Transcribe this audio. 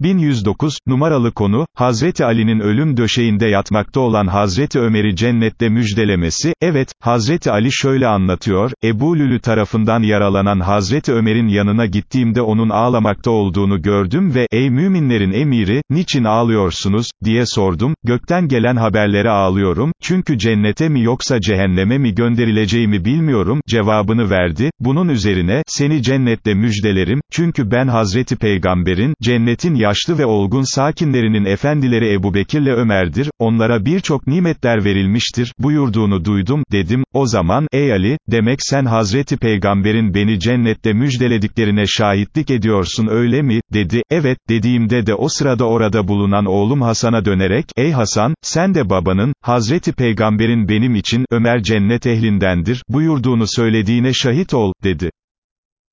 1109, numaralı konu, Hazreti Ali'nin ölüm döşeğinde yatmakta olan Hazreti Ömer'i cennette müjdelemesi, evet, Hazreti Ali şöyle anlatıyor, Ebu Lülü tarafından yaralanan Hazreti Ömer'in yanına gittiğimde onun ağlamakta olduğunu gördüm ve, ey müminlerin emiri, niçin ağlıyorsunuz, diye sordum, gökten gelen haberlere ağlıyorum, çünkü cennete mi yoksa cehenneme mi gönderileceğimi bilmiyorum, cevabını verdi, bunun üzerine, seni cennette müjdelerim, çünkü ben Hazreti Peygamber'in, cennetin yaşlı ve olgun sakinlerinin efendileri Ebu Bekir'le Ömer'dir, onlara birçok nimetler verilmiştir, buyurduğunu duydum, dedim, o zaman, ey Ali, demek sen Hazreti Peygamber'in beni cennette müjdelediklerine şahitlik ediyorsun öyle mi, dedi, evet, dediğimde de o sırada orada bulunan oğlum Hasan'a dönerek, ey Hasan, sen de babanın, Hazreti Peygamber'in benim için, Ömer cennet ehlindendir, buyurduğunu söylediğine şahit ol, dedi.